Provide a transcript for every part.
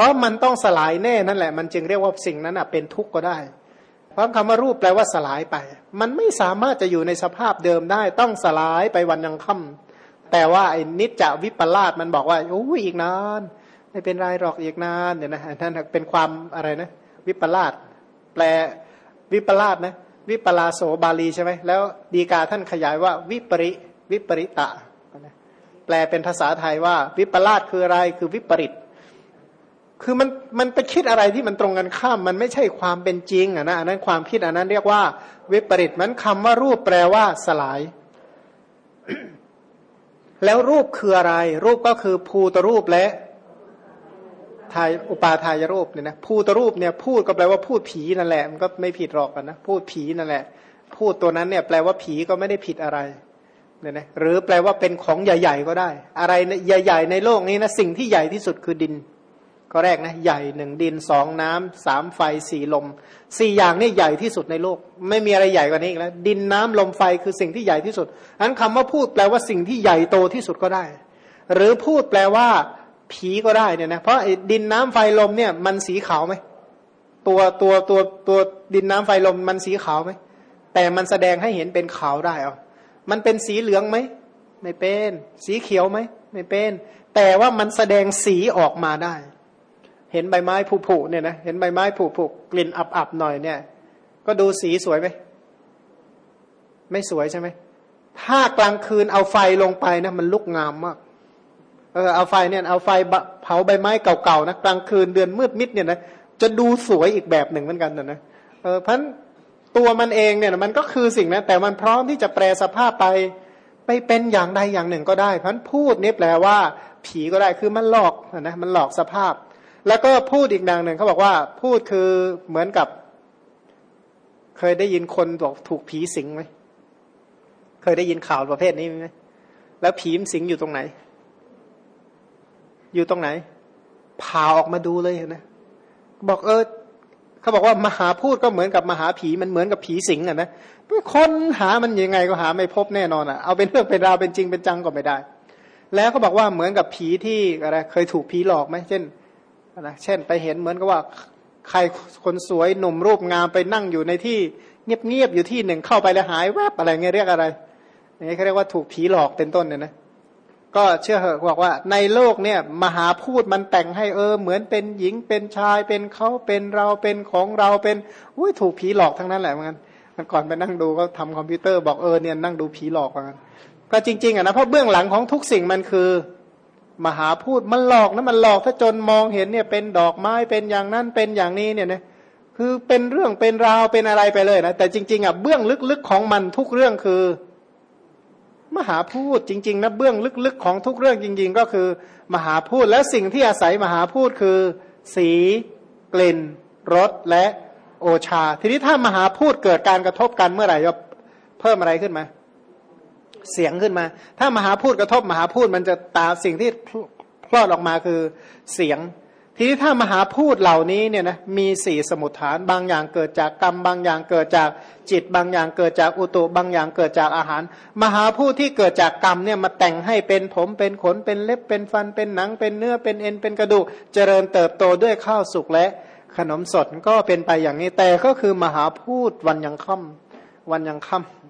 ราะมันต้องสลายแน่นั่นแหละ มันจึงเรียกว่าสิ่งนั้นเป็นทุกข์ก็ได้ เพราะคำว่ารูปแปลว่าสลายไป มันไม่สามารถจะอยู่ในสภาพเดิมได้ ต้องสลายไปวันยังค่ำแต่ว่าไอ้นิจจวิปลาสมันบอกว่าโอ้อีกนานไม่เป็นไรหรอกอีกนานเนี่ยนะท่นเป็นความอะไรนะ วิปลาสแปลวิปลาสนะวิปลาโสบาลีใช่ไหมแล้วดีกาท่านขยายว่าวิปริวิปริตะแปลเป็นภาษาไทยว่า วิปลาสคืออะไรคือวิปริต คือมันมันไปคิดอะไรที่มันตรงกันข้าม มันไม่ใช่ความเป็นจริงอะนะอันนั้นความคิดอันนั้นเรียกว่าวิปริตมันคำว่ารูปแปลว่าสลาย แล้วรูปคืออะไร รูปก็คือภูตรูปและทายอุปาทายรูปเนี่ยนะพูตรูปเนี่ยพูดก็แปลว่าพูดผีนั่นแหละมันก็ไม่ผิดหรอกนนะพูดผีนั่นแหละ พูดตัวนั้นเนี่ยแปลว่าผีก็ไม่ได้ผิดอะไรเนี่ยนะหรือแปลว่าเป็นของใหญ่ ๆ ก็ได้ อะไรใหญ่ ๆ ในโลกนี้นะสิ่งที่ใหญ่ที่สุดคือดิน ก็แรกนะใหญ่หนึ่งดินสองน้ำสามไฟสี่ลมสี่อย่างนี่ใหญ่ที่สุดในโลก ไม่มีอะไรใหญ่กว่านี้อีกแล้ว ดินน้ำลมไฟคือสิ่งที่ใหญ่ที่สุดอันคำว่าพูดแปลว่าสิ่งที่ใหญ่โตที่สุดก็ได้ หรือพูดแปลว่า ผีก็ได้เนี่ยนะเพราะดินน้ำไฟลมเนี่ยมันสีขาวไหมตัวตัวตัวตัวดินน้ำไฟลมมันสีขาวไหมแต่มันแสดงให้เห็นเป็นขาวได้เอามันเป็นสีเหลืองไหมไม่เป็น สีเขียวไหมไม่เป็น แต่ว่ามันแสดงสีออกมาได้ เห็นใบไม้ผุๆเนี่ยนะเห็นใบไม้ผุๆกลิ่นอับๆหน่อยเนี่ย ก็ดูสีสวยไหมไม่สวยใช่ไหมถ้ากลางคืนเอาไฟลงไปนะมันลุกงามมากเออเอาไฟเนี่ยเอาไฟเผาใบไม้เก่าๆนะกลางคืนเดือนมืดมิดเนี่ยนะจะดูสวยอีกแบบหนึ่งเหมือนกันนะนะเออพันตัวมันเองเนี่ยมันก็คือสิ่งนะแต่มันพร้อมที่จะแปลสภาพไปไปเป็นอย่างใดอย่างหนึ่งก็ได้พันพูดนี่แปลว่า ผีก็ได้คือมันหลอกนะมันหลอกสภาพ แล้วก็พูดอีกอย่างหนึ่งเขาบอกว่า พูดคือเหมือนกับ เคยได้ยินคนบอกถูกผีสิงไหมเคยได้ยินข่าวประเภทนี้ไหมแล้วผีมสิงอยู่ตรงไหน อยู่ตรงไหนผ่าออกมาดูเลยนะบอกเออเขาบอกว่ามหาพูดก็เหมือนกับมหาผีมันเหมือนกับผีสิงอะนะคนหามันยังไงก็หาไม่พบแน่นอนอะเอาเป็นเรื่องเป็นราวเป็นจริงเป็นจังก็ไม่ได้ แล้วก็บอกว่าเหมือนกับผีที่อะไรเคยถูกผีหลอกไหมเช่น นะเช่นไปเห็นเหมือนกับว่าใครคนสวยหนุ่มรูปงามไปนั่งอยู่ในที่เงียบๆอยู่ที่หนึ่งเข้าไปแล้วหายแวบอะไรเงี้ยเรียกอะไรอย่างนี้เขาเรียกว่าถูกผีหลอกเป็นต้นเนี่ยนะก็เชื่อเหอะบอกว่าในโลกเนี่ยมหาพูดมันแต่งให้เออ เหมือนเป็นหญิงเป็นชายเป็นเขาเป็นเราเป็นของเราเป็นอุ้ยถูกผีหลอกทั้งนั้นแหละเหมือนกันมันก่อนไปนั่งดูก็ทำคอมพิวเตอร์บอกเออเนี่ยนั่งดูผีหลอกเหมือนกันก็จริงๆอะนะเพราะเบื้องหลังของทุกสิ่งมันคือ มหาพูดมันหลอกนะมันหลอกถ้าจนมองเห็นเนี่ยเป็นดอกไม้เป็นอย่างนั้นเป็นอย่างนี้เนี่ยนะคือเป็นเรื่องเป็นราวเป็นอะไรไปเลยนะแต่จริง ๆอะเบื้องลึกๆของมันทุกเรื่องคือ มหาพูดจริง ๆนะเบื้องลึกๆของทุกเรื่องจริง ๆ ก็คือ มหาพูดและสิ่งที่อาศัยมหาพูดคือ สีกลิ่นรสและโอชา ทีนี้ถ้ามหาพูดเกิดการกระทบกันเมื่อไหร่จะเพิ่มอะไรขึ้นมา เสียงขึ้นมา ถ้ามหาพูดกระทบมหาพูดมันจะตาสิ่งที่พลอดออกมาคือเสียง ทีนี้ถ้ามหาพูดเหล่านี้เนี่ยนะมีสี่สมุทฐาน บางอย่างเกิดจากกรรม บางอย่างเกิดจากจิต บางอย่างเกิดจากอุตุบางอย่างเกิดจากอาหาร มหาพูดที่เกิดจากกรรมเนี่ยมาแต่งให้เป็นผมเป็นขนเป็นเล็บเป็นฟันเป็นหนังเป็นเนื้อเป็นเอ็นเป็นกระดูกเจริญเติบโตด้วยข้าวสุกและขนมสดก็เป็นไปอย่างนี้แต่ก็คือมหาพูดวันยังค่ำวันยังค่ำ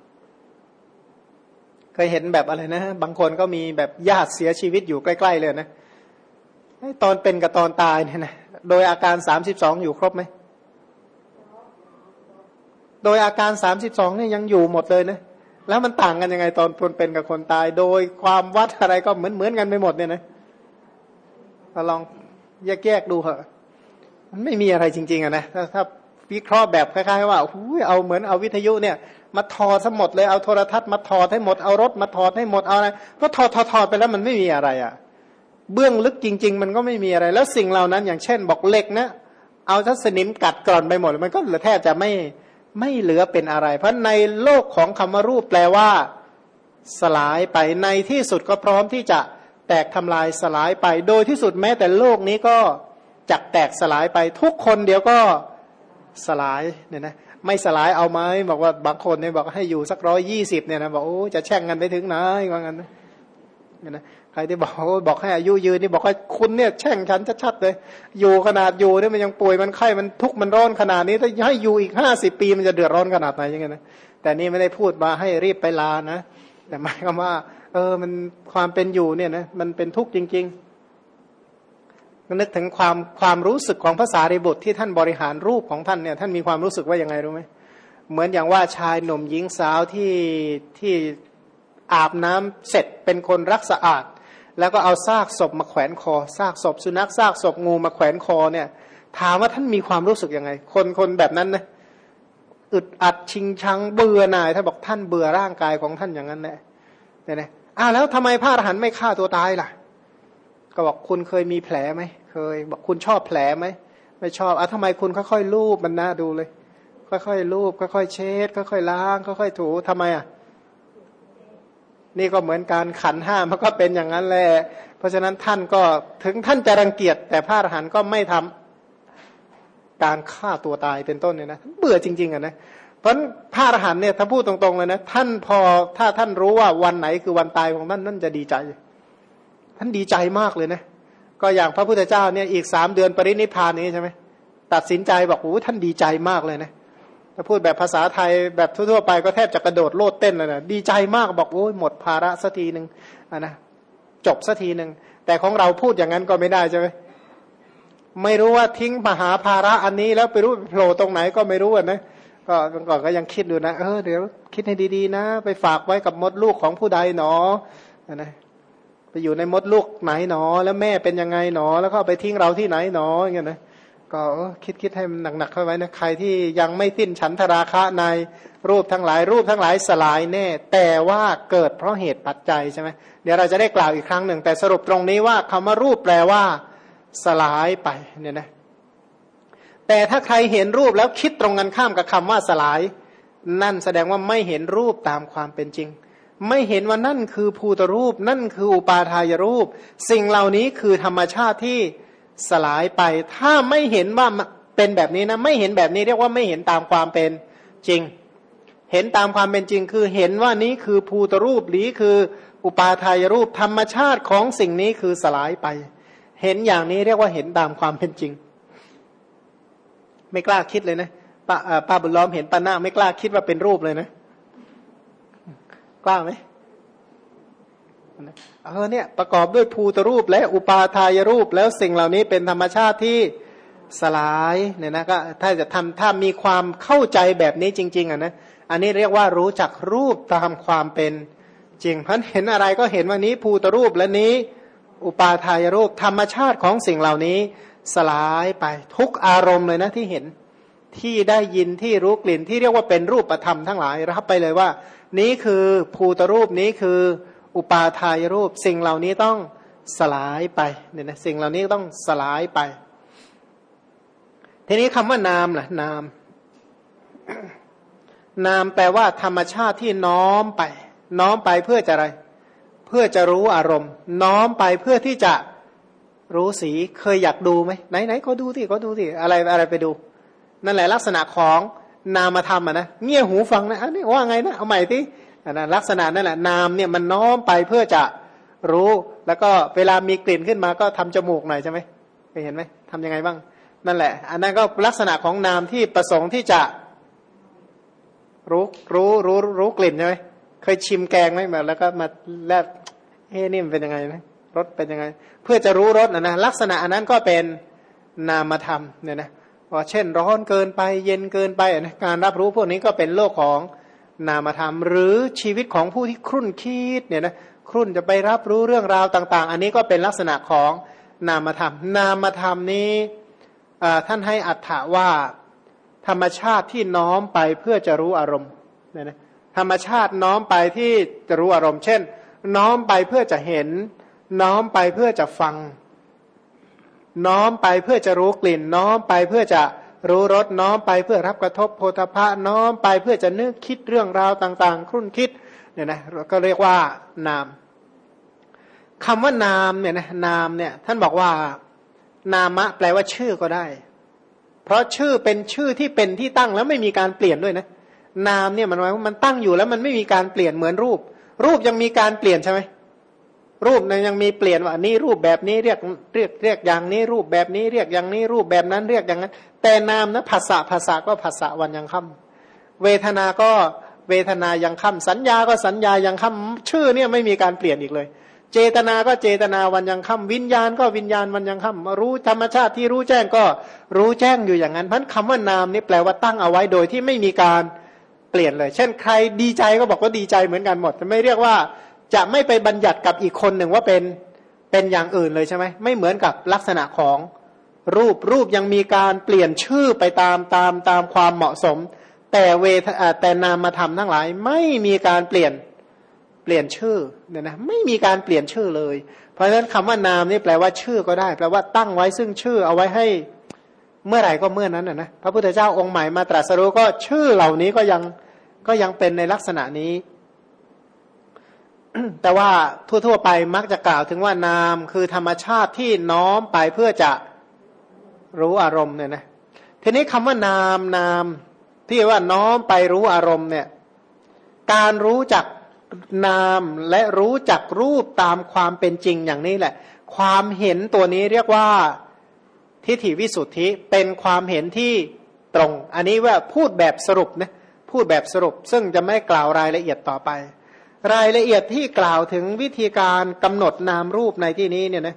เคยเห็นแบบอะไรนะ บางคนก็มีแบบญาติเสียชีวิตอยู่ใกล้ ๆ เลยนะตอนเป็นกับตอนตายเนี่ยนะโดยอาการสามสิบสองอยู่ครบไหมโดยอาการสามสิบสองเนี่ยยังอยู่หมดเลยนะแล้วมันต่างกันยังไงตอนคนเป็นกับคนตาย โดยความวัดอะไรก็เหมือนเหมือนกันไปหมดเนี่ยนะเราลองแยกแยกดูเหอะมันไม่มีอะไรจริง ๆอะนะถ้าถ้าวิเคราะห์แบบคล้ายๆว่าหูยเอาเหมือนเอาวิทยุเนี่ย มาถอดทั้งหมดเลยเอาโทรทัศน์มาถอดให้หมดเอารถมาถอดให้หมดเอาอะไรก็ถอดถอดถอดไปแล้วมันไม่มีอะไรอะ่ะ เบื้องลึกจริง ๆ มันก็ไม่มีอะไร แล้วสิ่งเหล่านั้น อย่างเช่นบอกเหล็กนะเอาทัศนิมกัดกร่อนไปหมดมันก็เหลือแทบจะไม่ไม่เหลือเป็นอะไร เพราะในโลกของคำว่ารูปแปลว่า สลายไปในที่สุดก็พร้อมที่จะแตกทำลายสลายไป โดยที่สุดแม้แต่โลกนี้ก็จักแตกสลายไปทุกคนเดี๋ยวก็สลายเนี่ยนะ ไม่สลายเอาไหมบอกว่าบางคนเนี่ยบอกให้อยู่สักร้อยยี่สิบเนี่ยนะบอกโอ้จะแช่งกันไปถึงไหนว่างั้นนะใครที่บอกบอกให้อายุยืนนี่บอกว่าคุณเนี่ยแช่งฉันชัดๆเลย อยู่ขนาดอยู่เนี่ยมันยังป่วยมันไข้มันทุกข์มันร้อนขนาดนี้ถ้าให้อยู่อีกห้าสิบปีมันจะเดือดร้อนขนาดไหนยังไงนะแต่นี่ไม่ได้พูดมาให้รีบไปลานะ แต่หมายความว่า เออมันความเป็นอยู่เนี่ยนะมันเป็นทุกข์จริง ๆ นึกถึงความความรู้สึกของภาษาริบุตรที่ท่านบริหารรูปของท่านเนี่ยท่านมีความรู้สึกว่ายังไงรู้ไหมเหมือนอย่างว่าชายหนุ่มหญิงสาวที่ที่อาบน้ำเสร็จเป็นคนรักสะอาด แล้วก็เอาซากศพมาแขวนคอซากศพสุนัขซากศพงูมาแขวนคอเนี่ย ถามว่าท่านมีความรู้สึกยังไง คนคนแบบนั้นนะอึดอัดชิงชังเบื่อหน่ายท่านบอกท่านเบื่อร่างกายของท่านอย่างนั้นแหละเนี่ยนะอ้าแล้วทำไมพระอรหันต์ไม่ฆ่าตัวตายล่ะ ก็บอกคุณเคยมีแผลไหม เคย บอกคุณชอบแผลไหมไม่ชอบอะทำไมคุณค่อยๆลูบมันน่าดูเลย ค่อยๆลูบค่อยๆเช็ดค่อยๆล้างค่อยๆถูทำไมอะนี่ก็เหมือนการขันห้ามันก็เป็นอย่างนั้นแหละเพราะฉะนั้นท่านก็ถึงท่านจะรังเกียจแต่พระอรหันต์ก็ไม่ทำการฆ่าตัวตายเป็นต้นเนี่ยนะเบื่อจริงๆอะนะเพราะพระอรหันต์เนี่ยถ้าพูดตรงๆเลยนะท่านพอถ้าท่านรู้ว่าวันไหนคือวันตายของท่านนั่นจะดีใจ ท่านดีใจมากเลยนะ ก็อย่างพระพุทธเจ้าเนี่ยอีกสามเดือนปรินิพานนี้ใช่ไหมตัดสินใจบอกโอ้ท่านดีใจมากเลยนะถ้าพูดแบบภาษาไทยแบบทั่วๆไปก็แทบจะกระโดดโลดเต้นเลยนะดีใจมากบอกโอ้ยหมดภาระสักทีหนึ่งนะจบสักทีหนึ่งแต่ของเราพูดอย่างนั้นก็ไม่ได้ใช่ไหมไม่รู้ว่าทิ้งมหาภาระอันนี้แล้วไปรู้โผล่ตรงไหนก็ไม่รู้นะก็ก่อนก็ยังคิดดูนะเออเดี๋ยวคิดให้ดีๆนะ ไปฝากไว้กับมดลูกของผู้ใดหนอนะ ไปอยู่ในมดลูกไหนหนอ แล้วแม่เป็นยังไงหนอ แล้วก็ไปทิ้งเราที่ไหนหนออย่างเงี้ยนะก็คิดคิดให้มันหนักๆเข้าไว้นะใครที่ยังไม่สิ้นฉันทราคะในรูปทั้งหลายรูปทั้งหลายสลายแน่ แต่ว่าเกิดเพราะเหตุปัจจัยใช่ไหมเดี๋ยวเราจะได้กล่าวอีกครั้งหนึ่ง แต่สรุปตรงนี้ว่าคำว่ารูปแปลว่า สลายไปเนี่ยนะแต่ถ้าใครเห็นรูปแล้วคิดตรงกันข้ามกับคำว่าสลาย นั่นแสดงว่าไม่เห็นรูปตามความเป็นจริง ไม่เห็นว่านั่นคือภูตรูป นั่นคืออุปาทายรูป สิ่งเหล่านี้คือธรรมชาติที่สลายไป ถ้าไม่เห็นว่าเป็นแบบนี้นะไม่เห็นแบบนี้เรียกว่าไม่เห็นตามความเป็นจริง เห็นตามความเป็นจริง คือเห็นว่านี้คือภูตรูปนี้คืออุปาทายรูปธรรมชาติของสิ่งนี้คือสลายไป เห็นอย่างนี้เรียกว่าเห็นตามความเป็นจริง ไม่กล้าคิดเลยนะป้าป้าบุญล้อมเห็นป้าหน้าไม่กล้าคิดว่าเป็นรูปเลยนะ กล้าไหมเออเนี่ยประกอบด้วยภูตรูปและอุปาทายรูปแล้วสิ่งเหล่านี้เป็นธรรมชาติที่สลายเนี่ยนะก็ถ้าจะทำถ้ามีความเข้าใจแบบนี้จริง ๆอะนะอันนี้เรียกว่ารู้จักรูปตามความเป็นจริงพันเห็นอะไรก็เห็นว่านี้ภูตรูปและนี้อุปาทายรูปธรรมชาติของสิ่งเหล่านี้สลายไปทุกอารมณ์เลยนะที่เห็น ที่ได้ยินที่รู้กลิ่นที่เรียกว่าเป็นรูปธรรมทั้งหลายรับไปเลยว่า นี้คือภูตรูปนี้คือ อุปาทายรูป สิ่งเหล่านี้ต้องสลายไปเนี่ยนะสิ่งเหล่านี้ต้องสลายไป ทีนี้คำว่านามล่ะนาม นามแปลว่าธรรมชาติที่น้อมไป น้อมไปเพื่อจะอะไร เพื่อจะรู้อารมณ์ น้อมไปเพื่อที่จะรู้สีเคยอยากดูไหมไหนไหนก็ดูที่ก็ดูที่อะไรอะไรไปดู นั่นแหละลักษณะของนามธรรมอะนะเงี่ยหูฟังนะอันนี้ว่าไงนะเอาใหม่ที่นะลักษณะนั่นแหละนามเนี่ยมันน้อมไปเพื่อจะรู้แล้วก็เวลามีกลิ่นขึ้นมาก็ทำจมูกหน่อยใช่ไหมเคยเห็นไหมทำยังไงบ้าง นั่นแหละ อันนั้นก็ลักษณะของนามที่ประสงค์ที่จะรู้รู้รู้รู้กลิ่นใช่ไหมเคยชิมแกงไหมมาแล้วก็มาแลบเฮ้นี่มันเป็นยังไงนะรสเป็นยังไง เพื่อจะรู้รสนะนะลักษณะอันนั้นก็เป็นนามธรรมเนี่ยนะ ว่าเช่นร้อนเกินไปเย็นเกินไปนะการรับรู้พวกนี้ก็เป็นโลกของนามธรรม หรือชีวิตของผู้ที่ครุ่นคิดเนี่ยนะครุ่นจะไปรับรู้เรื่องราวต่าง ๆ อันนี้ก็เป็นลักษณะของนามธรรม นามธรรมนี้ท่านให้อัตถาว่าธรรมชาติที่น้อมไปเพื่อจะรู้อารมณ์เนี่ยนะธรรมชาติน้อมไปที่จะรู้อารมณ์ เช่น น้อมไปเพื่อจะเห็น น้อมไปเพื่อจะฟัง น้อมไปเพื่อจะรู้กลิ่น น้อมไปเพื่อจะรู้รสน้อมไปเพื่อรับกระทบโพธพะน้อมไปเพื่อจะนึกคิดเรื่องราวต่าง ๆ ครุ่นคิดเนี่ยนะก็เรียกว่านามคำว่านามเนี่ยนะนามเนี่ยท่านบอกว่านามะ แปลว่าชื่อก็ได้ เพราะชื่อเป็นชื่อที่เป็นที่ตั้งแล้วไม่มีการเปลี่ยนด้วยนะนามเนี่ยมันหมายว่ามันตั้งอยู่แล้วมันไม่มีการเปลี่ยนเหมือนรูป รูปยังมีการเปลี่ยนใช่ไหม รูปนี่ยยังมีเปลี่ยนว่านี่รูปแบบนี้เรียกเรียกเรียกอย่างนี้รูปแบบนี้เรียกอย่างนี้รูปแบบนั้นเรียกอย่างนั้น แต่นามนะภาษาภาษาก็ภาษาวันยังค่ำเวทนา ก็เวทนายังค่ำสัญญาก็สัญญายังค่ำชื่อเนี่ยไม่มีการเปลี่ยนอีกเลย เจตนา ก็เจตนาวันยังค่ำวิญญาณก็วิญญาณวันยังค่ำรู้ธรรมชาติที่รู้แจ้งก็รู้แจ้งอยู่อย่างนั้นเพราะคำว่านามนี่แปลว่าตั้งเอาไว้โดยที่ไม่มีการเปลี่ยนเลย เช่น ใครดีใจก็บอกว่าดีใจเหมือนกันหมดจะไม่เรียกว่า จะไม่ไปบัญญัติกับอีกคนหนึ่งว่าเป็นเป็นอย่างอื่นเลยใช่ไหมไม่เหมือนกับลักษณะของรูปรูปยังมีการเปลี่ยนชื่อไปตามตามตามความเหมาะสม แต่เวทแต่นามธรรมทั้งหลาย ไม่มีการเปลี่ยนเปลี่ยนชื่อเนี่ยนะไม่มีการเปลี่ยนชื่อเลย เพราะฉะนั้นคำว่านามนี่แปลว่าชื่อก็ได้ แปลว่าตั้งไว้ซึ่งชื่อเอาไว้ให้เมื่อไหร่ก็เมื่อนั้นนะนะพระพุทธเจ้าองค์ใหม่มาตรัสรู้ก็ชื่อเหล่านี้ก็ยังก็ยังเป็นในลักษณะนี้ แต่ว่าทั่วๆไปมักจะกล่าวถึงว่านามคือธรรมชาติที่น้อมไปเพื่อจะรู้อารมณ์เนี่ยนะทีนี้คำว่านามนามที่ว่าน้อมไปรู้อารมณ์เนี่ย การรู้จักนามและรู้จักรูปตามความเป็นจริงอย่างนี้แหละ ความเห็นตัวนี้เรียกว่าทิฏฐิวิสุทธิเป็นความเห็นที่ตรง อันนี้ว่าพูดแบบสรุปนะพูดแบบสรุป ซึ่งจะไม่กล่าวรายละเอียดต่อไป รายละเอียดที่กล่าวถึงวิธีการกำหนดนามรูปในที่นี้เนี่ยนะ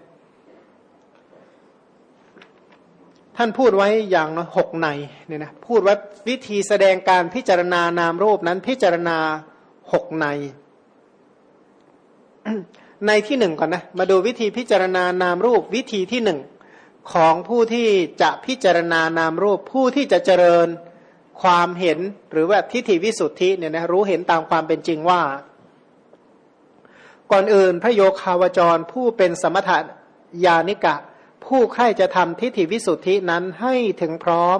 ท่านพูดไว้อย่างหกในเนี่ยนะพูดว่าวิธีแสดงการพิจารณานามรูปนั้นพิจารณาหกใน ในที่หนึ่งก่อนนะมาดูวิธีพิจารณานามรูปวิธีที่หนึ่งของผู้ที่จะพิจารณานามรูปผู้ที่จะเจริญความเห็นหรือว่าทิฏฐิวิสุทธิเนี่ยนะรู้เห็นตามความเป็นจริงว่า ก่อนอื่นพระโยคาวจรผู้เป็นสมถะญาณิกะ ผู้ใคร่จะทำทิฏฐิวิสุทธินั้นให้ถึงพร้อม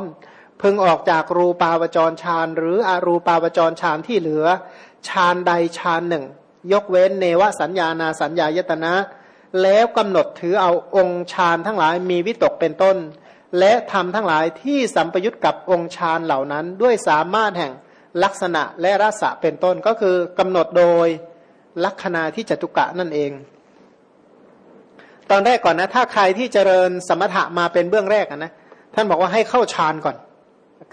พึงออกจากรูปาวจรฌานหรืออรูปาวจรฌานที่เหลือฌานใดฌานหนึ่ง ยกเว้นเนวสัญญานาสัญญายตนะ แล้วกำหนดถือเอาองค์ฌานทั้งหลายมีวิตกเป็นต้น และทำทั้งหลายที่สัมปยุตกับองค์ฌานเหล่านั้นด้วยสามารถแห่งลักษณะและรสะเป็นต้นก็คือกำหนดโดย ลักษณะที่จตุกะนั่นเอง ตอนแรกก่อนนะ ถ้าใครที่เจริญสมถะมาเป็นเบื้องแรกนะท่านบอกว่าให้เข้าฌานก่อน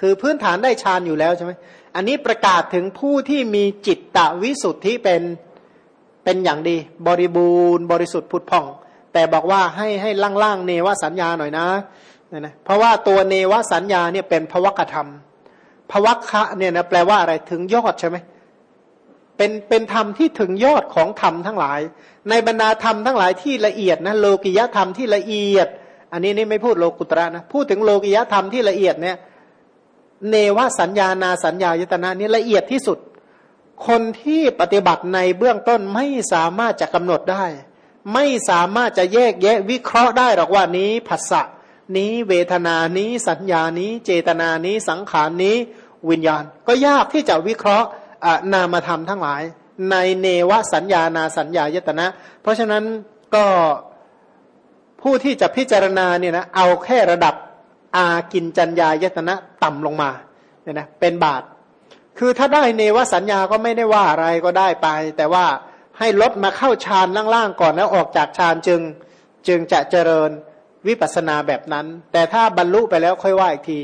คือพื้นฐานได้ฌานอยู่แล้วใช่ไหมอันนี้ประกาศถึงผู้ที่มีจิตตะวิสุทธิเป็นเป็นอย่างดี บริบูรณ์ บริสุทธิ์ผุดผ่อง แต่บอกว่าให้ให้ล่างๆเนวสัญญาหน่อยนะนะเพราะว่าตัวเนวสัญญาเนี่ยเป็นภวกธรรมภวคะเนี่ยนะแปลว่าอะไรถึงยอดใช่ไหม เป็นเป็นธรรมที่ถึงยอดของธรรมทั้งหลาย ในบรรดาธรรมทั้งหลายที่ละเอียดนะโลกิยธรรมที่ละเอียด อันนี้นี่ไม่พูดโลกุตระนะพูดถึงโลกิยธรรมที่ละเอียดเนี่ยเนวสัญญานาสัญญายตนะนี่ละเอียดที่สุด คนที่ปฏิบัติในเบื้องต้นไม่สามารถจะกำหนดได้ ไม่สามารถจะแยกแยะวิเคราะห์ได้หรอกว่านี้ผัสสะนี้เวทนานี้สัญญานี้ เจตนานี้สังขารนี้วิญญาณ ก็ยากที่จะวิเคราะห์ นามธรรมทั้งหลาย ในเนวสัญญานาสัญญายตนะ เพราะฉะนั้นก็ผู้ที่จะพิจารณาเนี่ยนะเอาแค่ระดับอากินจัญญายตนะต่ำลงมาเนี่ยนะเป็นบาท คือถ้าได้เนวสัญญาก็ไม่ได้ว่าอะไรก็ได้ไป แต่ว่าให้ลดมาเข้าฌานล่างๆก่อนแล้วออกจากฌานจึงจึงจะเจริญวิปัสสนาแบบนั้น แต่ถ้าบรรลุไปแล้วค่อยว่าอีกที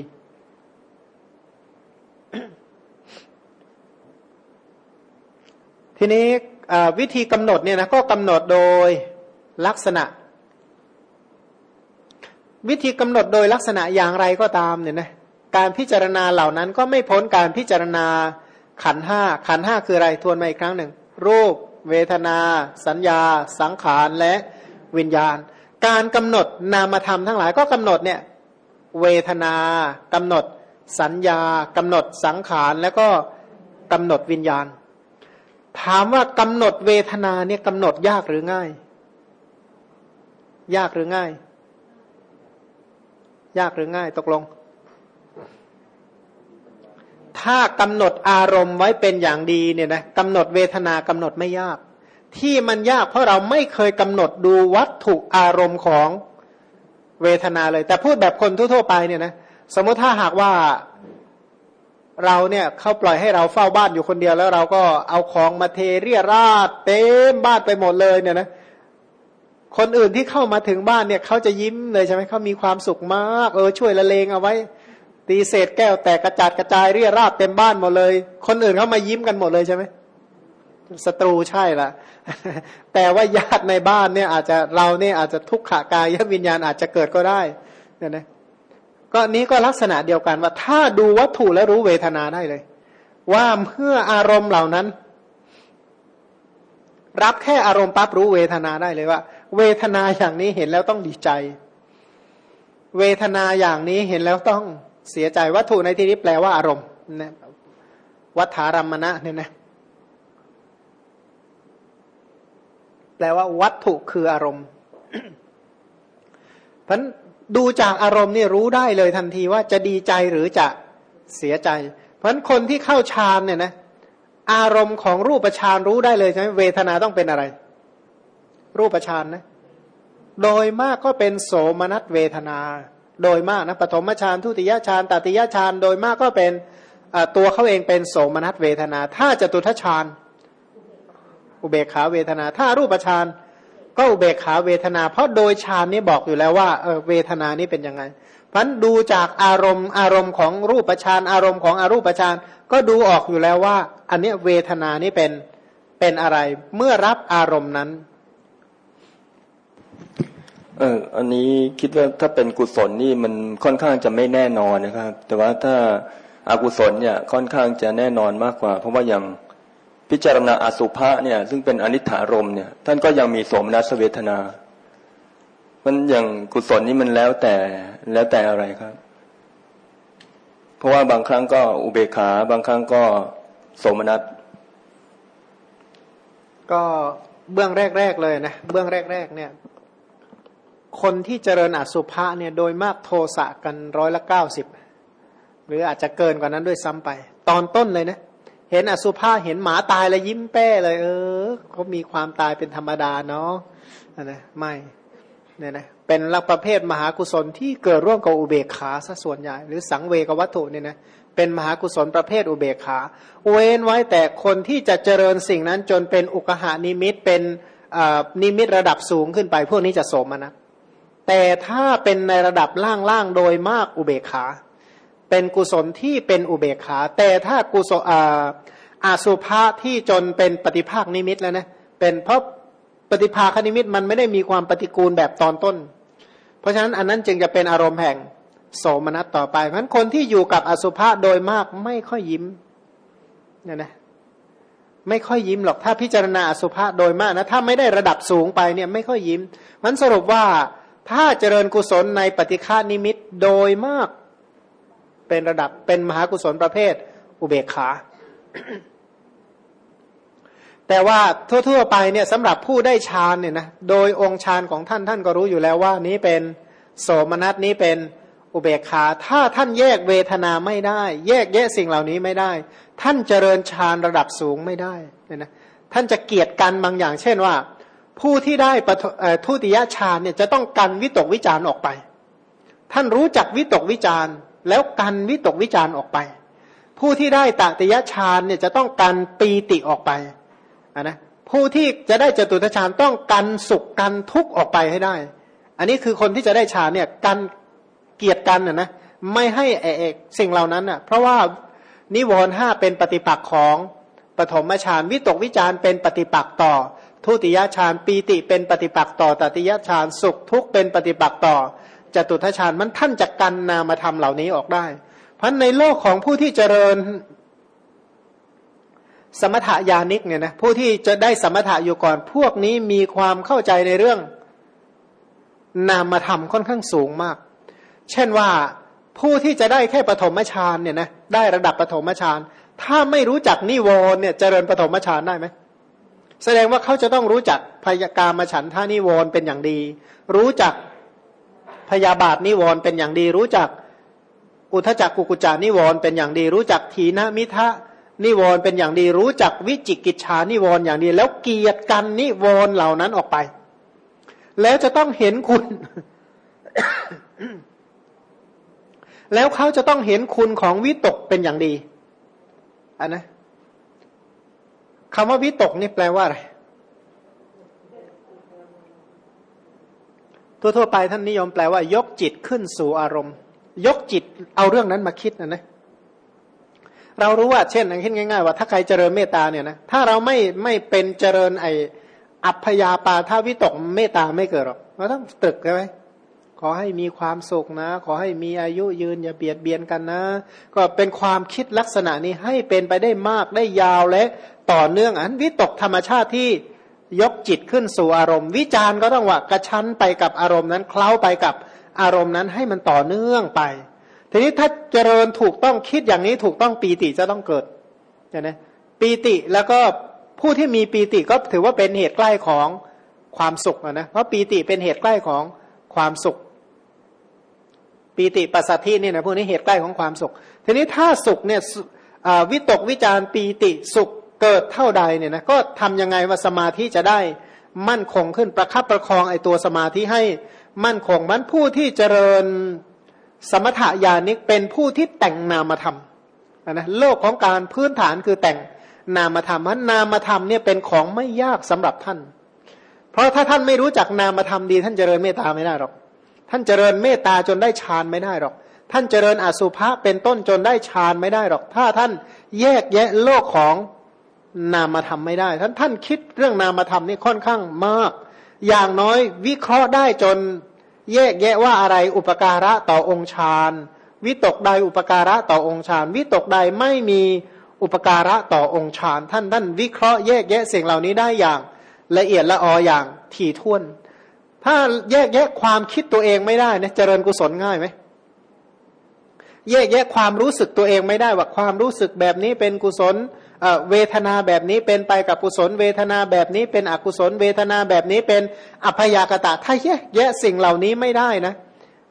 ทีนี้วิธีกำหนดเนี่ยนะก็กำหนดโดยลักษณะ วิธีกำหนดโดยลักษณะอย่างไรก็ตามเนี่ยนะการพิจารณาเหล่านั้นก็ไม่พ้นการพิจารณาขันห้าขันห้าคืออะไรทวนมาอีกครั้งหนึ่ง รูป เวทนา สัญญา สังขารและวิญญาณ การกำหนดนามธรรมทั้งหลายก็กำหนดเนี่ยเวทนากำหนดสัญญากำหนดสังขารแล้วก็กำหนดวิญญาณ ถามว่ากำหนดเวทนาเนี่ยกำหนดยากหรือง่าย ยากหรือง่าย ยากหรือง่ายตกลง ถ้ากำหนดอารมณ์ไว้เป็นอย่างดีเนี่ยนะกำหนดเวทนากำหนดไม่ยาก ที่มันยากเพราะเราไม่เคยกำหนดดูวัตถุอารมณ์ของเวทนาเลย แต่พูดแบบคนทั่วๆไปเนี่ยนะสมมติถ้าหากว่า เราเนี่ยเขาปล่อยให้เราเฝ้าบ้านอยู่คนเดียวแล้วเราก็เอาของมาเทเรียราดเต็มบ้านไปหมดเลยเนี่ยนะคนอื่นที่เข้ามาถึงบ้านเนี่ยเขาจะยิ้มเลยใช่ไหมเขามีความสุขมาก เออช่วยละเลงเอาไว้ ตีเศษแก้วแตกกระจัดกระจายเรียราบเต็มบ้านหมดเลย คนอื่นเขามายิ้มกันหมดเลยใช่ไหมศัตรูใช่ละแต่ว่าญาติในบ้านเนี่ยอาจจะเราเนี่ยอาจจะทุกขากายวิญญาณอาจจะเกิดก็ได้เนี่ยนะ ก็นี้ก็ลักษณะเดียวกันว่าถ้าดูวัตถุและรู้เวทนาได้เลย ว่าเมื่ออารมณ์เหล่านั้น รับแค่อารมณ์ปั๊บรู้เวทนาได้เลยว่า เวทนาอย่างนี้เห็นแล้วต้องดีใจ เวทนาอย่างนี้เห็นแล้วต้องเสียใจวัตถุในที่นี้แปลว่าอารมณ์นะวัฏฐารมณะเนี่ยนะแปลว่าวัตถุคืออารมณ์เพัน ดูจากอารมณ์นี่รู้ได้เลยทันทีว่าจะดีใจหรือจะเสียใจ เพราะฉะนั้นคนที่เข้าฌานเนี่ยนะอารมณ์ของรูปฌานรู้ได้เลยใช่ไหมเวทนาต้องเป็นอะไร รูปฌานนะ โดยมากก็เป็นโสมนัสเวทนา โดยมากนะปฐมฌานทุติยฌานตติยฌานโดยมากก็เป็นตัวเขาเองเป็นโสมนัสเวทนา ถ้าจตุทฌานอุเบกขาเวทนา ถ้ารูปฌาน ก็อุเบกขาเวทนา เพราะโดยฌานนี้บอกอยู่แล้วว่าเออเวทนานี้เป็นยังไงพันดูจากอารมณ์อารมณ์ของรูปฌานอารมณ์ของอรูปฌานก็ดูออกอยู่แล้วว่า อันนี้เวทนานี้เป็นเป็นอะไร เมื่อรับอารมณ์นั้นเอออันนี้คิดว่าถ้าเป็นกุศลนี่มันค่อนข้างจะไม่แน่นอนนะครับ แต่ว่าถ้าอากุศลเนี่ยค่อนข้างจะแน่นอนมากกว่า เพราะว่าอย่าง พิจารณาอสุภะเนี่ย ซึ่งเป็นอนิถารมเนี่ย ท่านก็ยังมีสมนัสเวทนา มันอย่างกุศลนี่มันแล้วแต่แล้วแต่อะไรครับ เพราะว่าบางครั้งก็อุเบกขา บางครั้งก็โสมนัสก็เบื้องแรก ๆ เลยนะเบื้องแรก ๆ เนี่ย คนที่เจริญอสุภะเนี่ย โดยมากโทสะกันร้อยละเก้าสิบหรืออาจจะเกินกว่านั้นด้วยซ้ำไป ตอนต้นเลยนะ เห็นอสุภะเห็นหมาตายแล้วยิ้มแป้เลย เออเขามีความตายเป็นธรรมดาเนาะนะไม่เนี่ยนะเป็นลักประเภทมหากุศลที่เกิดร่วมกับอุเบกขาซะส่วนใหญ่ หรือสังเวกวัตถุเนี่ยนะเป็นมหากุศลประเภทอุเบกขา เว้นไว้แต่คนที่จะเจริญสิ่งนั้นจนเป็นอุกหานิมิตเป็นนิมิตระดับสูงขึ้นไปพวกนี้จะสมนะแต่ถ้าเป็นในระดับล่างๆโดยมากอุเบกขา เป็นกุศลที่เป็นอุเบกขา แต่ถ้ากุศลอาสุภะที่จนเป็นปฏิภาคนิมิตแล้วนะเป็นเพราะปฏิภาคนิมิตมันไม่ได้มีความปฏิกูลแบบตอนต้น เพราะฉะนั้นอันนั้นจึงจะเป็นอารมณ์แห่งโสมนัสต่อไปเพราะฉะนั้นคนที่อยู่กับอสุภะโดยมากไม่ค่อยยิ้มเนี่ยนะไม่ค่อยยิ้มหรอกถ้าพิจารณาอสุภะโดยมากนะถ้าไม่ได้ระดับสูงไปเนี่ยไม่ค่อยยิ้มมันสรุปว่าถ้าเจริญกุศลในปฏิฆานิมิตโดยมาก เป็นระดับเป็นมหากุศลประเภทอุเบกขา แต่ว่าทั่วๆไปเนี่ยสำหรับผู้ได้ฌานเนี่ยนะโดยองค์ฌานของท่านท่านก็รู้อยู่แล้วว่านี้เป็นโสมนัสนี้เป็นอุเบกขา ถ้าท่านแยกเวทนาไม่ได้ แยกแยะสิ่งเหล่านี้ไม่ได้ ท่านเจริญฌานระดับสูงไม่ได้เนี่ยนะท่านจะเกียรติกันบางอย่าง เช่นว่า ผู้ที่ได้ทุติยฌานเนี่ยจะต้องกันวิตกวิจารออกไป ท่านรู้จักวิตกวิจาร แล้วกันวิตกวิจาร์ออกไป ผู้ที่ได้ตติยฌานเนี่ยจะต้องกันปีติออกไปนนะผู้ที่จะได้จตุตฌานต้องกันสุขกันทุกข์ออกไปให้ได้ อันนี้คือคนที่จะได้ฌานเนี่ยกันเกียรติกันนะนะไม่ให้เอกสิ่งเหล่านั้นน่ะเพราะว่านิวรณ์ห้าเป็นปฏิปักษ์ของปฐมฌานวิตกวิจารเป็นปฏิปักษ์ต่อ ทุติยฌานปีติเป็นปฏิปักษ์ต่อตติยฌานสุขทุกข์เป็นปฏิปักษ์ต่อ จตุทัชฌานมันท่านจะกันนามธรรมเหล่านี้ออกได้ เพราะในโลกของผู้ที่เจริญสมถยานิกเนี่ยนะผู้ที่จะได้สมถะอยู่ก่อน พวกนี้มีความเข้าใจในเรื่อง นามธรรมค่อนข้างสูงมาก เช่นว่าผู้ที่จะได้แค่ปฐมฌานเนี่ยนะได้ระดับปฐมฌานถ้าไม่รู้จักนิวรณ์เนี่ยเจริญปฐมฌานได้ไหมแสดงว่าเขาจะต้องรู้จักพยากรรมฉันท่านิวรณ์เป็นอย่างดี รู้จัก พยาบาทนิวรณ์เป็นอย่างดีรู้จัก อุทจักกุกุจานิวรณ์เป็นอย่างดีรู้จักทีนมิทะนิวรณ์เป็นอย่างดีรู้จักวิจิกิจฉานิวรณ์อย่างดี แล้วเกียรติกันนิวรณ์เหล่านั้นออกไป แล้วจะต้องเห็นคุณ แล้วเขาจะต้องเห็นคุณของวิตกเป็นอย่างดีอันนะคำว่าวิตกนี่แปลว่าอะไร ทั่วๆไปท่านนิยมแปลว่า ยกจิตขึ้นสู่อารมณ์ ยกจิตเอาเรื่องนั้นมาคิดนะนะเรารู้ว่าเช่นอย่างคิดง่าย ๆ ว่าถ้าใครเจริญเมตตาเนี่ยนะถ้าเราไม่ไม่เป็นเจริญไออัพยาปาทาวิตกเมตตาไม่เกิดหรอกเราต้องตึกใช่ไหมขอให้มีความสุขนะ ขอให้มีอายุยืนอย่าเบียดเบียนกันนะ ก็เป็นความคิดลักษณะนี้ให้เป็นไปได้มากได้ยาวและต่อเนื่องอันวิตกธรรมชาติที่ ยกจิตขึ้นสู่อารมณ์ วิจารณ์ก็ต้องว่ากระชั้นไปกับอารมณ์นั้น เคล้าไปกับอารมณ์นั้นให้มันต่อเนื่องไป ทีนี้ถ้าเจริญถูกต้องคิดอย่างนี้ถูกต้องปีติจะต้องเกิดนไหมปีติแล้วก็ผู้ที่มีปีติก็ถือว่าเป็นเหตุใกล้ของความสุขนะเพราะปีติเป็นเหตุใกล้ของความสุข ปีติปัสสัทธินี่นะพวกนี้เหตุใกล้ของความสุข ทีนี้ถ้าสุขเนี่ยวิตกวิจารปีติสุข เกิดเท่าใดเนี่ยนะก็ทำยังไงว่าสมาธิจะได้มั่นคงขึ้นประคับประคองไอตัวสมาธิให้มั่นคงมันผู้ที่เจริญสมถะญาณิกเป็นผู้ที่แต่งนามธรรมนะโลกของการพื้นฐานคือแต่งนามธรรมมันนามธรรมเนี่ยเป็นของไม่ยากสำหรับท่าน เพราะถ้าท่านไม่รู้จักนามธรรมดี ท่านเจริญเมตตาไม่ได้หรอก ท่านเจริญเมตตาจนได้ฌานไม่ได้หรอก ท่านเจริญอสุภะเป็นต้นจนได้ฌานไม่ได้หรอก ถ้าท่านแยกแยะโลกของ นามธรรมไม่ได้ ท่านท่านคิดเรื่องนามธรรมนี่ค่อนข้างมาก อย่างน้อยวิเคราะห์ได้จนแยกแยะว่าอะไรอุปการะต่อองค์ฌานวิตกใดอุปการะต่อองค์ฌานวิตกใดไม่มีอุปการะต่อองค์ฌานท่านท่านวิเคราะห์แยกแยะสิ่งเหล่านี้ได้อย่างละเอียดละอออย่างถี่ถ้วน ถ้าแยกแยะความคิดตัวเองไม่ได้เนี่ยเจริญกุศลง่ายไหมแยกแยะความรู้สึกตัวเองไม่ได้ว่าความรู้สึกแบบนี้เป็นกุศล เวทนาแบบนี้เป็นไปกับกุศล เวทนาแบบนี้เป็นอกุศล เวทนาแบบนี้เป็นอัพยากตะ ถ้าแยกแยะสิ่งเหล่านี้ไม่ได้นะ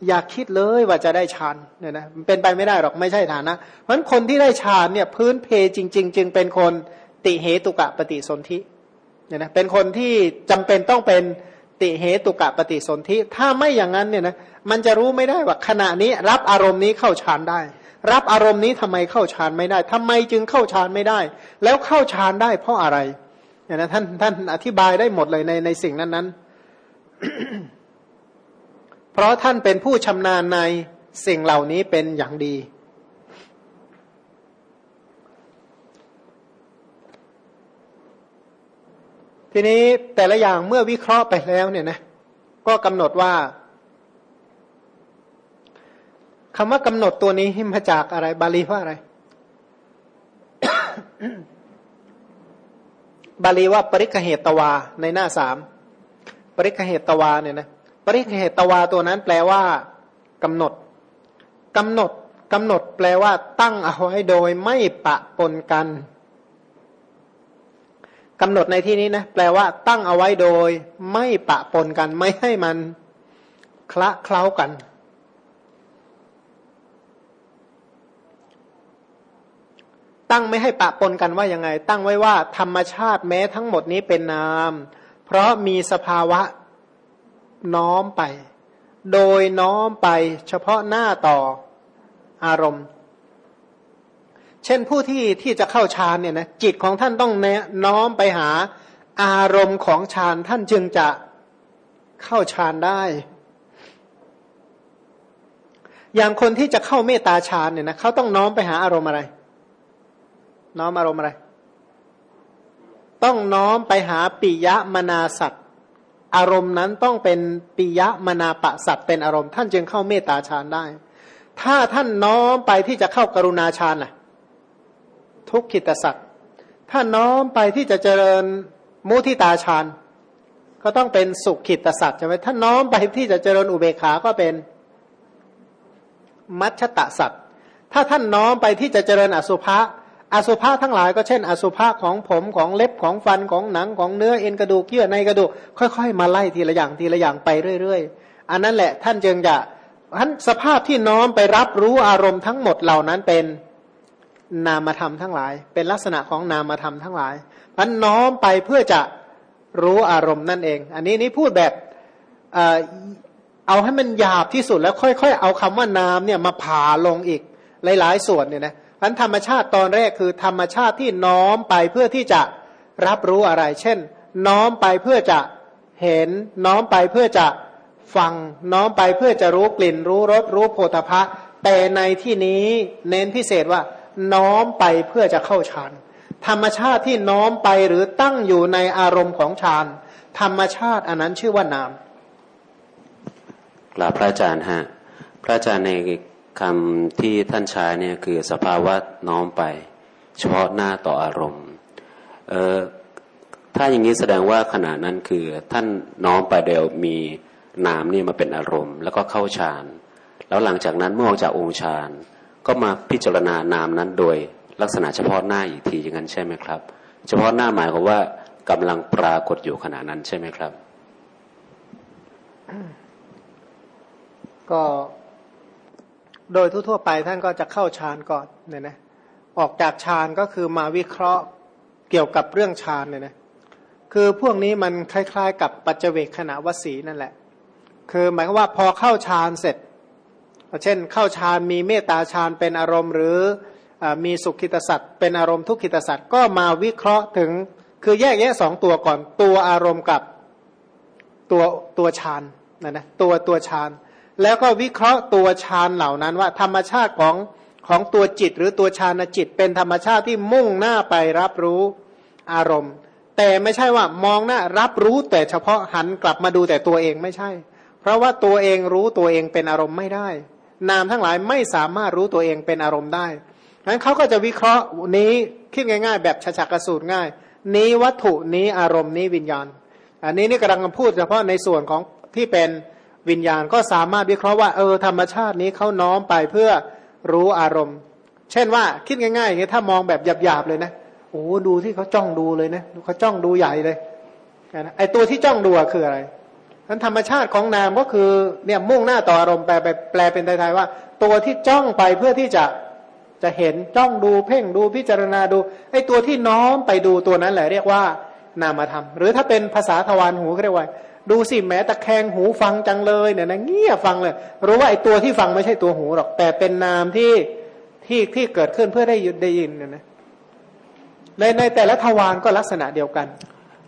อย่าคิดเลยว่าจะได้ฌานเนี่ยนะเป็นไปไม่ได้หรอกไม่ใช่ฐานะ เพราะฉะนั้นคนที่ได้ฌานเนี่ยพื้นเพจริง ๆ จึงเป็นคนติเหตุกะปฏิสนธิเนี่ยนะเป็นคนที่จำเป็นต้องเป็นติเหตุกะปฏิสนธิถ้าไม่อย่างนั้นเนี่ยนะมันจะรู้ไม่ได้ว่าขณะนี้รับอารมณ์นี้เข้าฌานได้ รับอารมณ์นี้ทำไมเข้าฌานไม่ได้ทำไมจึงเข้าฌานไม่ได้ แล้วเข้าฌานได้เพราะอะไรเนี่ยนะท่านท่านอธิบายได้หมดเลยในในสิ่งนั้นนั้นเพราะท่านเป็นผู้ชำนาญในสิ่งเหล่านี้เป็นอย่างดี ทีนี้แต่ละอย่างเมื่อวิเคราะห์ไปแล้วเนี่ยนะก็กำหนดว่า คำว่ากำหนดตัวนี้มาจากอะไร บาลีว่าอะไร บาลีว่าปริกเหตตวา ในหน้าสามปริกเหตตวาเนี่ยนะปริเหตวาตัวนั้นแปลว่ากำหนดกำหนดกำหนด แปลว่า ตั้งเอาไว้โดยไม่ปะปนกันกำหนดในที่นี้นะแปลว่า ตั้งเอาไว้โดย ไม่ปะปนกัน ไม่ให้มัน คละเคล้ากัน ตั้งไม่ให้ปะปนกันว่ายังไง ตั้งไว้ว่าธรรมชาติแม้ทั้งหมดนี้เป็นนาม เพราะมีสภาวะน้อมไป โดยน้อมไปเฉพาะหน้าต่ออารมณ์ เช่นผู้ที่ที่จะเข้าฌานเนี่ยนะจิตของท่านต้องแนะน้อมไปหาอารมณ์ของฌานท่านจึงจะเข้าฌานได้ อย่างคนที่จะเข้าเมตตาฌานเนี่ยนะเขาต้องน้อมไปหาอารมณ์อะไร น้อมอารมณ์อะไร ต้องน้อมไปหาปิยะมนาสัตวอารมณ์นั้นต้องเป็นปิยะมนาปะสัตเป็นอารมณ์ท่านจึงเข้าเมตตาฌานได้ ถ้าท่านน้อมไปที่จะเข้ากรุณาฌานน่ะ ทุกขิตสัตถ้าน้อมไปที่จะเจริญมุทิตาฌานก็ต้องเป็นสุขขิตสัตใช่ไหมถ้าน้อมไปที่จะเจริญอุเบกขาก็เป็นมัชชตสัตถ้าท่านน้อมไปที่จะเจริญอสุภะ อสุภะทั้งหลายก็เช่น อสุภะของผมของเล็บของฟันของหนังของเนื้อเอ็นกระดูกเยื่อในกระดูกค่อย ๆ มาไล่ทีละอย่างทีละอย่างไปเรื่อยๆ อันนั้นแหละท่านจึงจะท่านสภาพที่น้อมไปรับรู้อารมณ์ทั้งหมดเหล่านั้นเป็นนามธรรมทั้งหลาย เป็นลักษณะของนามธรรมทั้งหลายพันน้อมไปเพื่อจะรู้อารมณ์นั่นเอง อันนี้นี่พูดแบบเอาให้มันหยาบที่สุดแล้วค่อย ๆ เอาคำว่านามเนี่ยมาผ่าลงอีกหลายๆส่วนเนี่ยนะ พันธรรมชาติตอนแรกคือธรรมชาติที่น้อมไปเพื่อที่จะรับรู้อะไร เช่น น้อมไปเพื่อจะเห็น น้อมไปเพื่อจะฟัง น้อมไปเพื่อจะรู้กลิ่น รู้รสรู้โผฏฐะแต่ในที่นี้เน้นพิเศษว่า น้อมไปเพื่อจะเข้าฌานธรรมชาติที่น้อมไปหรือตั้งอยู่ในอารมณ์ของฌานธรรมชาติอันนั้นชื่อว่านามกราบพระอาจารย์ฮะพระอาจารย์ใน คำที่ท่านใช้เนี่ยคือสภาวะน้อมไป เฉพาะหน้าต่ออารมณ์เออถ้าอย่างนี้แสดงว่าขณะนั้นคือท่านน้อมไปเดียวมีนามนี่มาเป็นอารมณ์ แล้วก็เข้าฌานแล้วหลังจากนั้นเมื่อออกจากองค์ฌานก็มาพิจารณานามนั้นโดยลักษณะเฉพาะหน้าอีกทีอย่างนั้นใช่ไหมครับ เฉพาะหน้าหมายความว่ากำลังปรากฏอยู่ขณะนั้นใช่ไหมครับ ก็ โดยทั่วๆไปท่านก็จะเข้าฌานก่อนเนี่ยนะออกจากฌานก็คือมาวิเคราะห์เกี่ยวกับเรื่องฌานเนี่ยนะคือพวกนี้มันคล้าย ๆ กับปัจเจกขณะวสีนั่นแหละ คือหมายความว่าพอเข้าฌานเสร็จ เช่นเข้าฌานมีเมตตาฌานเป็นอารมณ์ หรืออมีสุขิตสัตว์เป็นอารมณ์ทุกขิตสัตว์ก็มาวิเคราะห์ถึงคือแยกแยะสองตัวก่อนตัวอารมณ์กับตัวตัวฌานนะนะตัวตัวฌาน แล้วก็วิเคราะห์ตัวฌานเหล่านั้นว่าธรรมชาติของของตัวจิตหรือตัวฌานจิตเป็นธรรมชาติที่มุ่งหน้าไปรับรู้อารมณ์ แต่ไม่ใช่ว่ามองหน้ารับรู้แต่เฉพาะหันกลับมาดูแต่ตัวเองไม่ใช่ เพราะว่าตัวเองรู้ตัวเองเป็นอารมณ์ไม่ได้ นามทั้งหลายไม่สามารถรู้ตัวเองเป็นอารมณ์ได้นั้นเขาก็จะวิเคราะห์นี้คิดง่าย ๆ แบบฉากระสูตรง่าย นี้วัตถุนี้อารมณ์นี้วิญญาณ อันนี้นี่กำลังพูดเฉพาะในส่วนของที่เป็น วิญญาณก็สามารถวิเคราะห์ว่าเออธรรมชาตินี้เขาน้อมไปเพื่อรู้อารมณ์ เช่นว่าคิดง่ายๆอย่างนี้ถ้ามองแบบหยาบๆเลยนะโอ้ดูที่เขาจ้องดูเลยนะเขาจ้องดูใหญ่เลยไอตัวที่จ้องดูคืออะไรนั้นธรรมชาติของนามก็คือเนี่ยมุ่งหน้าต่ออารมณ์แปลแปลเป็นไทยๆว่า ตัวที่จ้องไปเพื่อที่จะจะเห็นจ้องดูเพ่งดูพิจารณาดูไอตัวที่น้อมไปดูตัวนั้นแหละเรียกว่านามธรรม หรือถ้าเป็นภาษาทวารหูก็เรียกว่า ดูสิแม้ตะแคงหูฟังจังเลยเนี่ยนะเงียบฟังเลย รู้ว่าไอ้ตัวที่ฟังไม่ใช่ตัวหูหรอก แต่เป็นนามที่ที่ที่เกิดขึ้นเพื่อได้ยินได้ยินเนี่ยนะในในแต่ละทวารก็ลักษณะเดียวกัน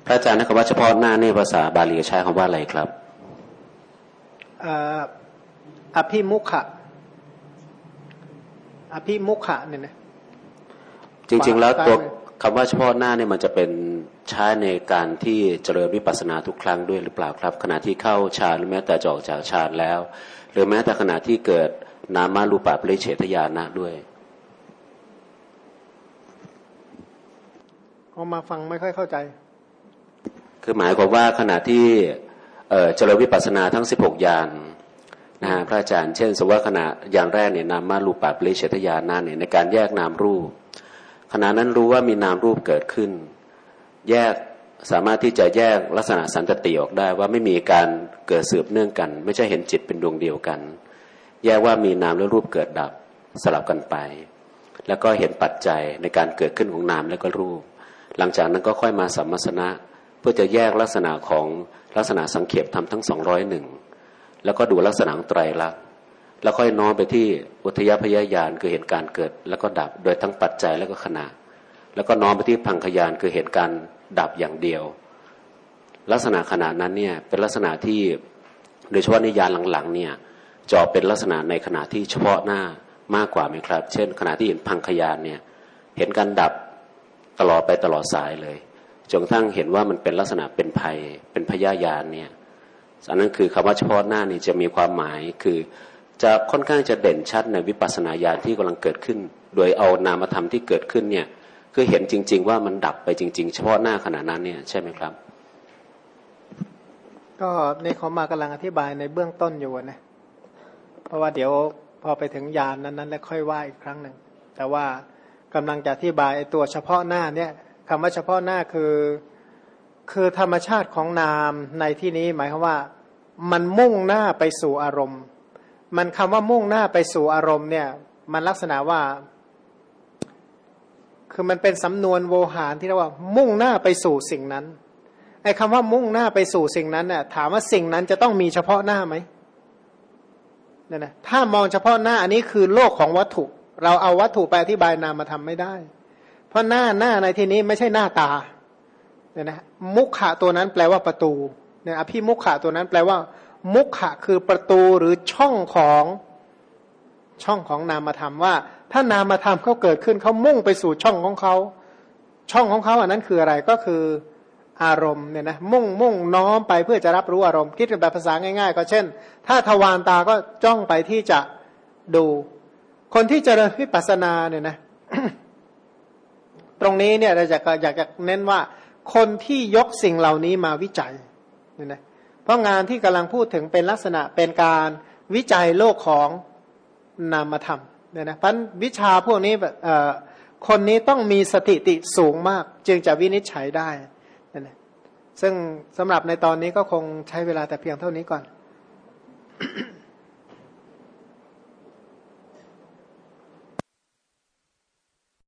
พระอาจารย์นะครับว่าเฉพาะหน้าในภาษาบาลีใช้คำว่าอะไรครับอภิมุขะอภิมุขะเนี่ยนะจริง ๆ แล้วตัว คำว่าเฉพาะหน้าเนี่ยมันจะเป็นใช้ในการที่เจริญวิปัสสนาทุกครั้งด้วยหรือเปล่าครับ ขณะที่เข้าฌานหรือแม้แต่จอกจากฌานแล้ว หรือแม้แต่ขณะที่เกิดนามารูปะปริเฉทญาณะด้วยเอามาฟังไม่ค่อยเข้าใจ คือหมายความว่าขณะที่เจริญวิปัสสนาทั้งสิบหกยานนะฮะพระอาจารย์เช่นสมมติว่าขณะอย่างแรกเนี่ยนามารูปะปริเฉทญาณะเนี่ยในการแยกนามรูป ขณะนั้นรู้ว่ามีนามรูปเกิดขึ้น แยกสามารถที่จะแยกลักษณะสันตติออกได้ว่าไม่มีการเกิดสืบเนื่องกัน ไม่ใช่เห็นจิตเป็นดวงเดียวกัน แยกว่ามีนามและรูปเกิดดับสลับกันไป แล้วก็เห็นปัจจัยในการเกิดขึ้นของนามและก็รูป หลังจากนั้นก็ค่อยมาสัมมสนะเพื่อจะแยกลักษณะของลักษณะสังเขปทำทั้งสองร้อยหนึ่งแล้วก็ดูลักษณะไตรลักษณ แล้วค่อยน้อมไปที่อุทยพยายานคือเห็นการเกิด แล้วก็ดับโดยทั้งปัจจัยแล้วก็ขณะ แล้วก็น้อมไปที่พังขยานคือเห็นการดับอย่างเดียว ลักษณะขนาดนั้นเนี่ยเป็นลักษณะที่โดยเฉพาะในยานหลังๆเนี่ยจอเป็นลักษณะในขณะที่เฉพาะหน้ามากกว่าไหมครับ เช่น ขณะที่เห็นพังขยานเนี่ยเห็นการดับตลอดไปตลอดสายเลยจนกระทั่งเห็นว่ามันเป็นลักษณะเป็นภัยเป็นพยายานเนี่ยอันนั้นคือคำว่าเฉพาะหน้านี่จะมีความหมายคือ จะค่อนข้างจะเด่นชัดในวิปัสสนาญาณที่กำลังเกิดขึ้น โดยเอานามธรรมที่เกิดขึ้นเนี่ยคือเห็นจริง ๆ ว่ามันดับไปจริง ๆ เฉพาะหน้าขณะนั้นเนี่ยใช่ไหมครับ ก็นี่เขามากำลังอธิบายในเบื้องต้นอยู่นะเพราะว่าเดี๋ยวพอไปถึงยานนั้นๆแล้วค่อยว่าอีกครั้งหนึ่งแต่ว่ากำลังจะอธิบายตัวเฉพาะหน้าเนี่ยคำว่าเฉพาะหน้าคือคือธรรมชาติของนามในที่นี้หมายความว่า มันมุ่งหน้าไปสู่อารมณ์ มันคำว่ามุ่งหน้าไปสู่อารมณ์เนี่ย มันลักษณะว่า คือมันเป็นสำนวนโวหารที่เรียกว่า มุ่งหน้าไปสู่สิ่งนั้นไอ้คำว่ามุ่งหน้าไปสู่สิ่งนั้นเนี่ยถามว่าสิ่งนั้นจะต้องมีเฉพาะหน้าไหมเนี่ยนะถ้ามองเฉพาะหน้าอันนี้คือโลกของวัตถุ เราเอาวัตถุไปอธิบายนามมาทำไม่ได้ เพราะหน้าหน้าในที่นี้ไม่ใช่หน้าตาเนี่ยนะมุขะตัวนั้นแปลว่าประตูเนี่ยอภิมุขะตัวนั้นแปลว่า มุขะคือประตูหรือช่องของช่องของนามธรรมว่า ถ้านามธรรมเขาเกิดขึ้นเขามุ่งไปสู่ช่องของเขา ช่องของเขาอันนั้นคืออะไรก็คืออารมณ์เนี่ยนะมุ่งมุ่งน้อมไปเพื่อจะรับรู้อารมณ์คิดกันแบบภาษาง่าย ๆ ก็เช่น ถ้าทวารตาก็จ้องไปที่จะดู คนที่เจริญวิปัสสนาเนี่ยนะตรงนี้เนี่ยเราจะอยากจะเน้นว่า คนที่ยกสิ่งเหล่านี้มาวิจัยเนี่ยนะ เพราะงานที่กำลังพูดถึงเป็นลักษณะเป็นการวิจัยโลกของนามธรรมเนี่ยนะพันวิชาพวกนี้คนนี้ต้องมีสติติสูงมาก จึงจะวินิจฉัยได้นั่นแหละซึ่งสำหรับในตอนนี้ก็คงใช้เวลาแต่เพียงเท่านี้ก่อน